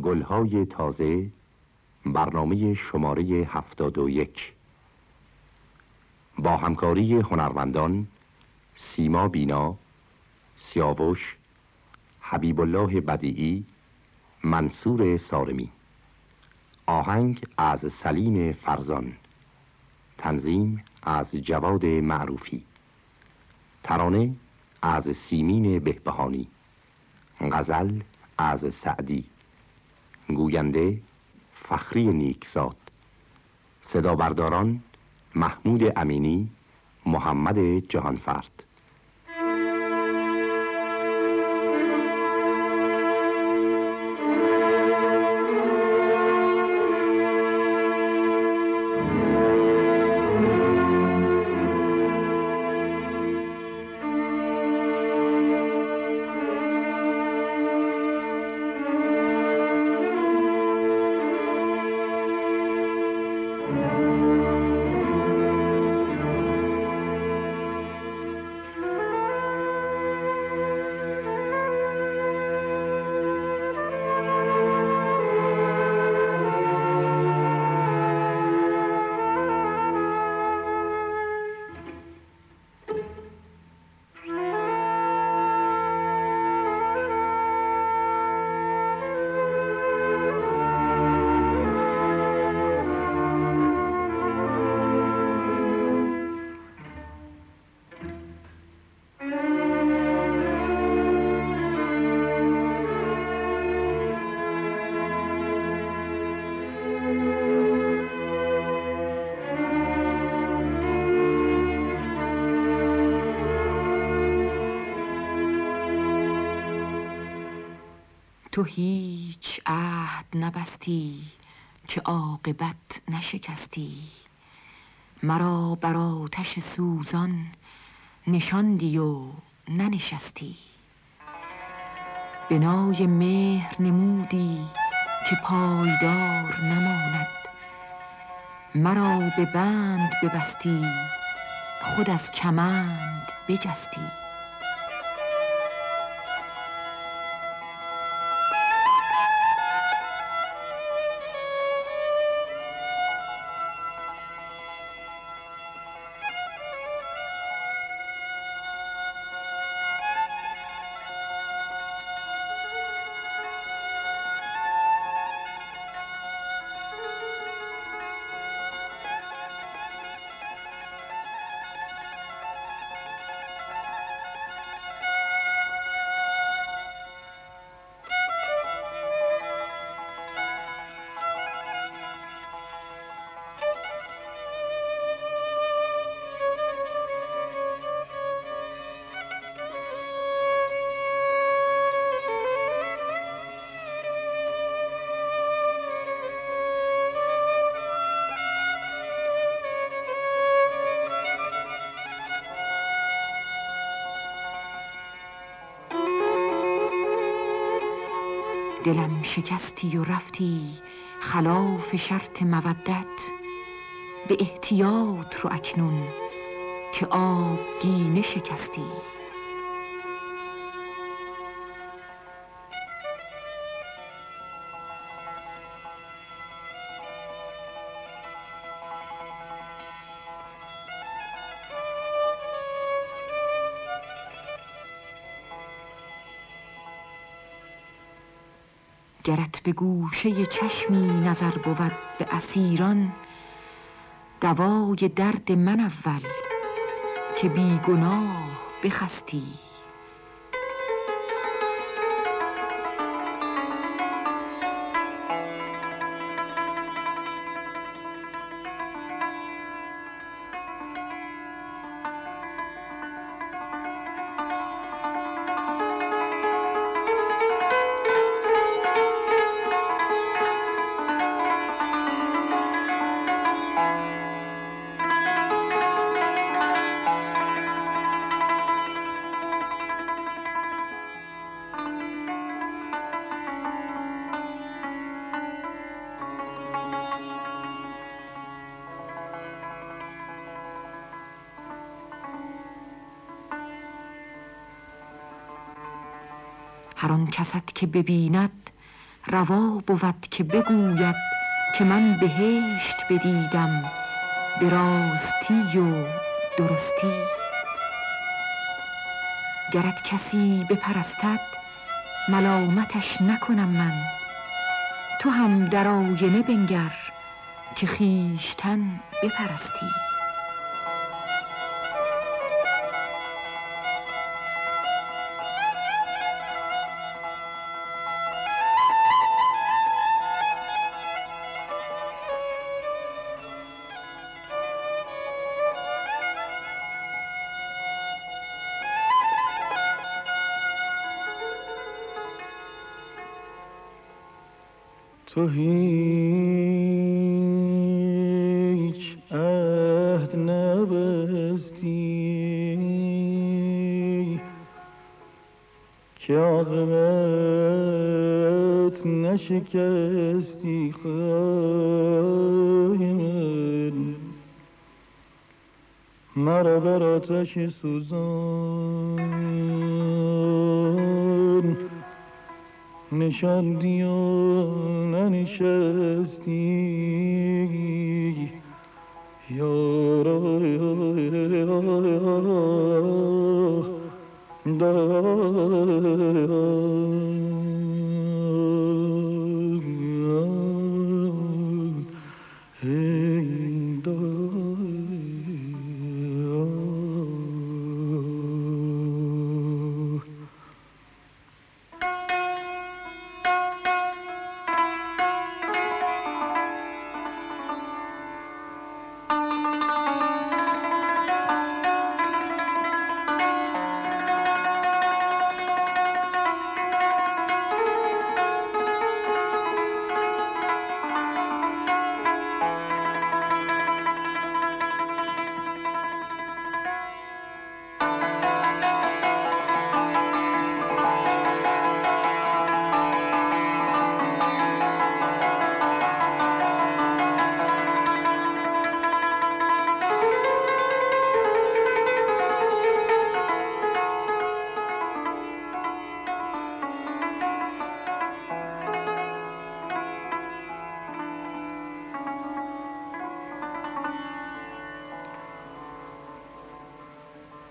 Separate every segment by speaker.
Speaker 1: گلهای تازه برنامه شماره هفتاد و یک. با همکاری هنرمندان سیما بینا سیاوش حبیب الله بدیعی منصور سارمی. آهنگ از سلیم فرزان. تنظیم از جواد معروفی. ترانه از سیمین بهبهانی. غزل از سعدی. گوینده فخری نیکزاد. صدا برداران محمود امینی محمد جهانفرد.
Speaker 2: تو هیچ عهد نبستی که عاقبت نشکستی. مرا بر آتش سوزان نشاندی و ننشستی. بنای مهر نمودی که پایدار نماند. مرا به بند ببستی خود از کمند بجستی. دلم شکستی و رفتی خلاف شرط مودت به احتیاط رو اکنون که آبگینه شکستی. گرت به گوشه چشمی نظر بود به اسیران. دوای درد من اول که بیگناه بخستی. کست که ببیند روا بود که بگوید که من بهشت بدیدم به راستی و درستی. گرد کسی بپرستد ملامتش نکنم من. تو هم در آینه بنگر که خیشتن بپرستی.
Speaker 3: تو هیچ عهد نبستی. که عاقبت نشکستی خواهی من. مرا بر آتش سوزان. نشاندی و ننشستی. یارا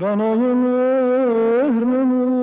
Speaker 3: بنای مهر نمودی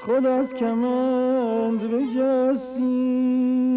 Speaker 3: خود از کمند بجستی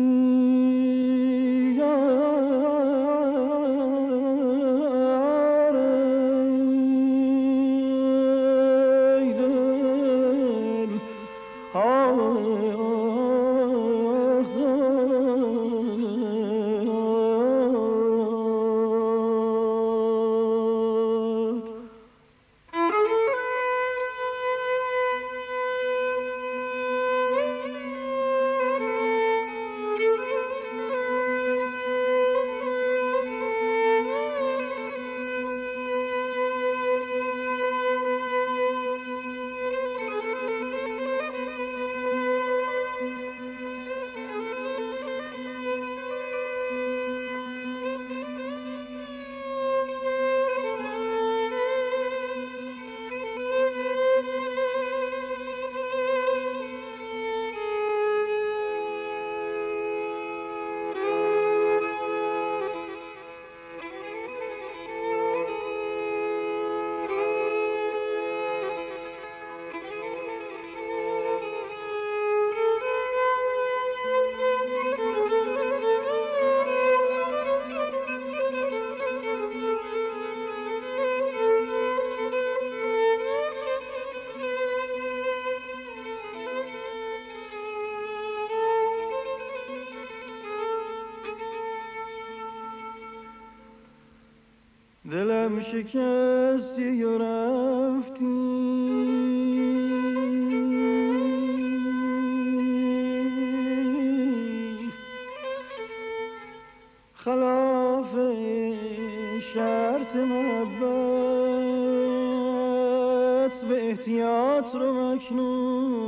Speaker 3: شکستی و رفتی؟ خلاف شرط محبت به احتیاط رو مکنون.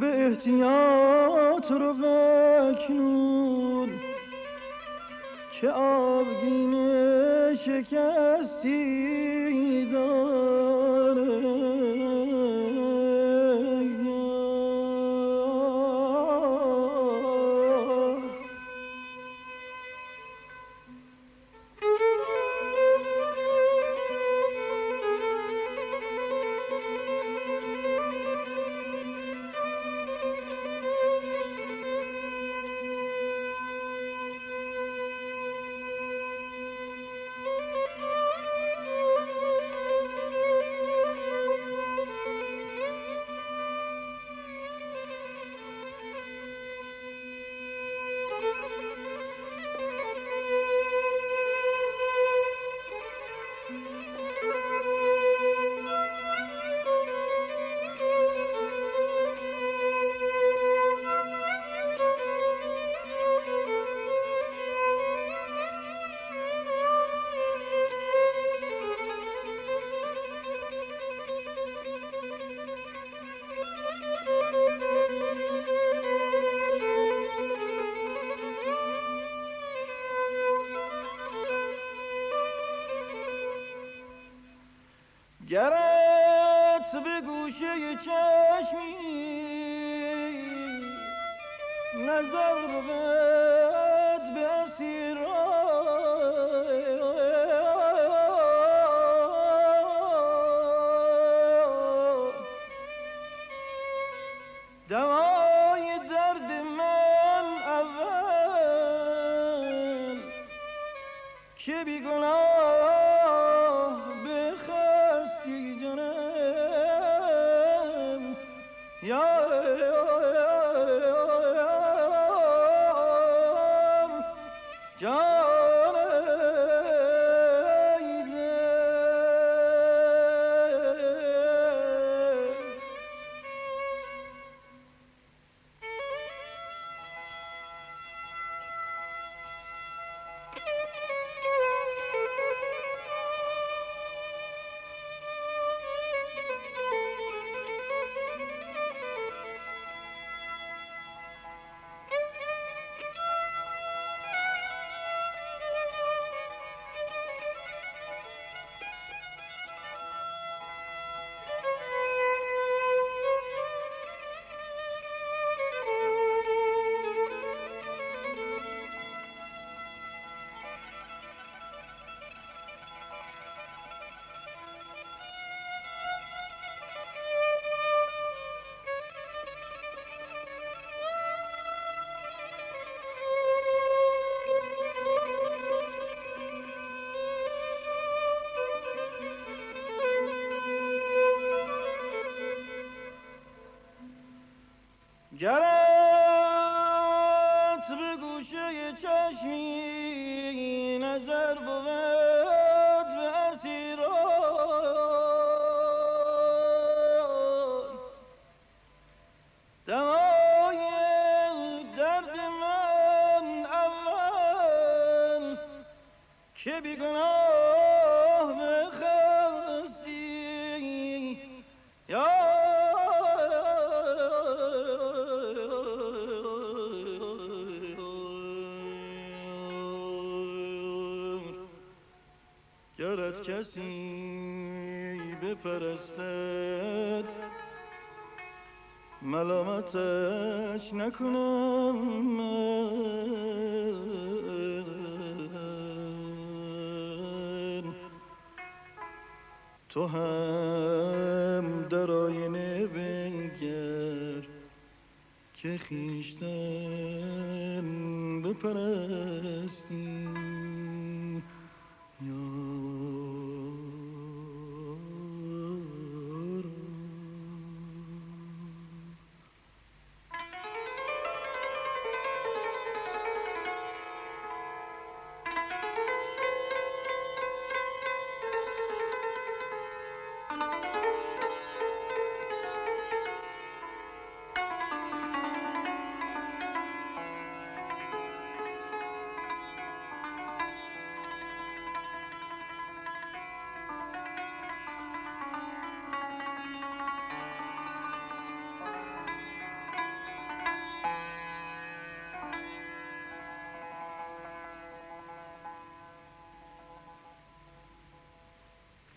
Speaker 3: به احتیاط رو مکنون. که آبگینه شکستی گرت گرت گرت کسی بپرستد ملامتش نکنم من. تو هم در آینه بنگر که خیشتن بپرستی.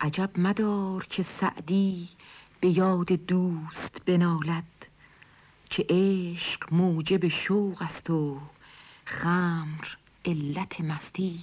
Speaker 4: عجب مدار که سعدی به یاد دوست بنالد که عشق موجب شوق است و خمر علت مستی.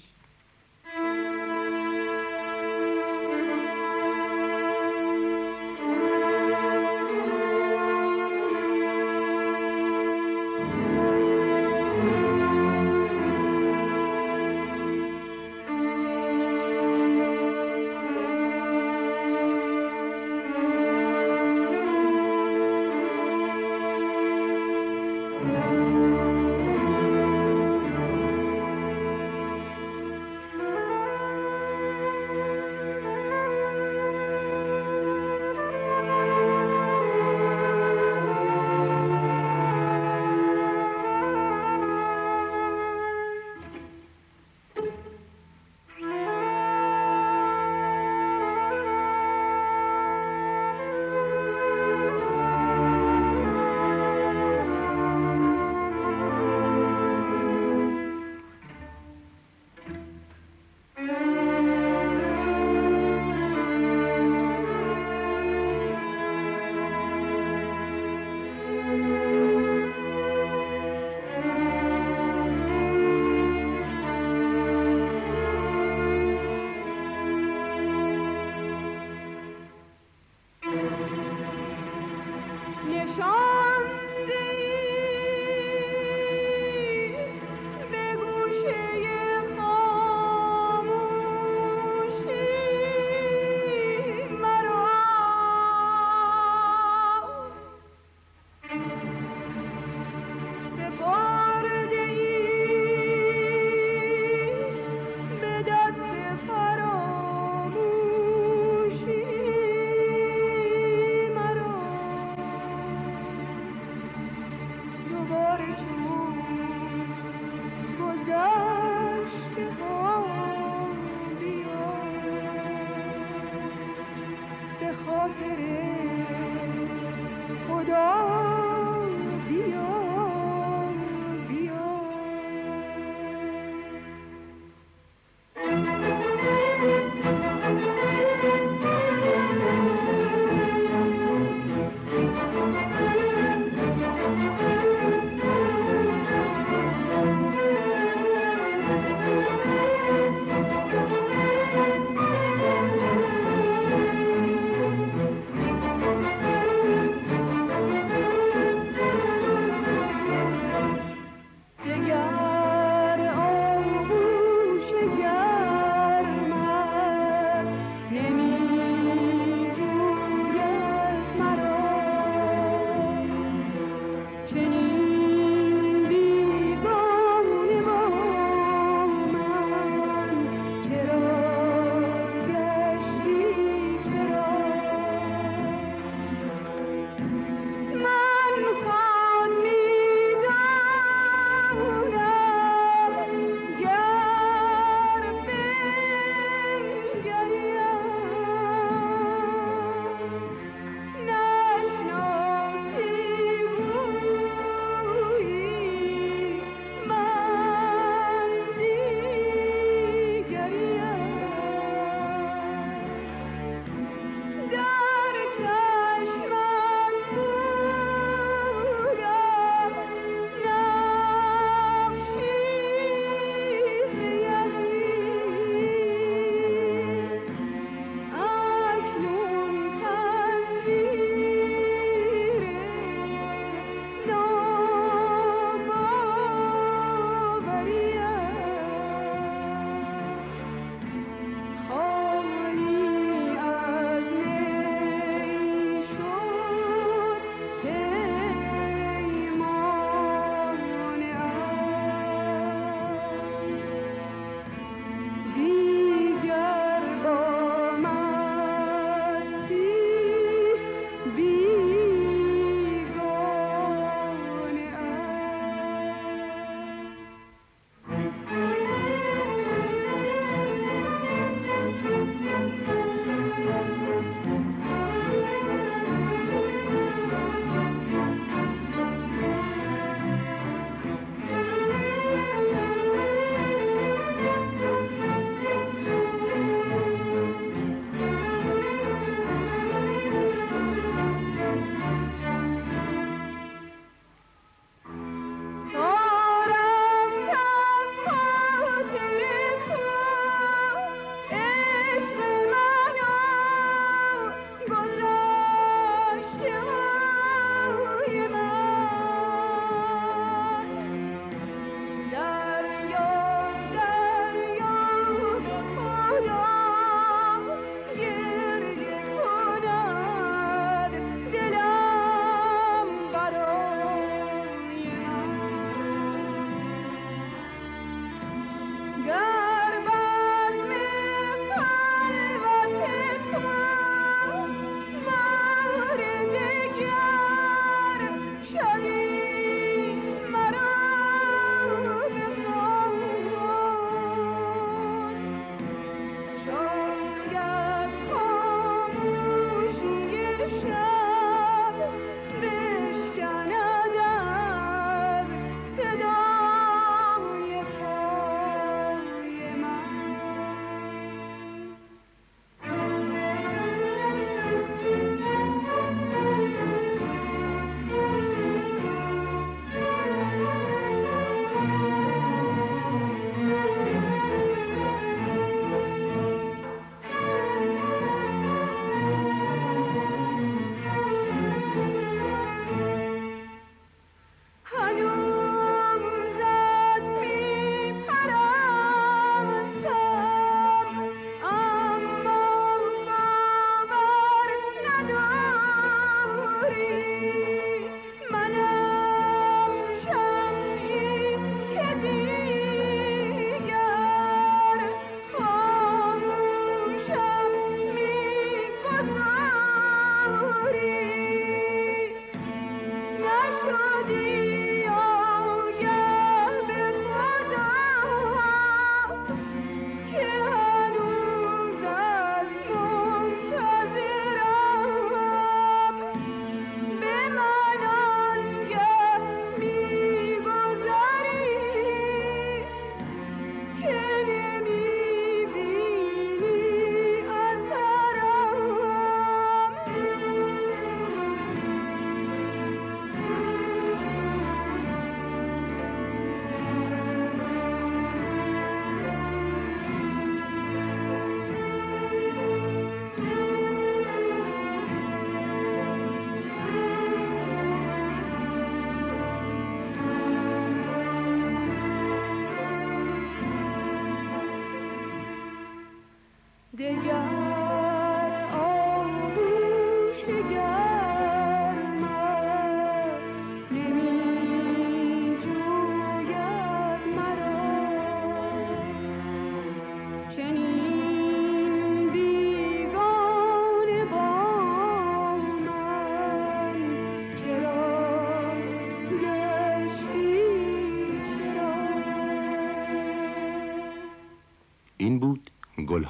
Speaker 1: 也要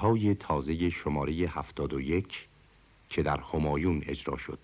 Speaker 1: گلهای تازه شماره هفتاد و یک که در همایون اجرا شد.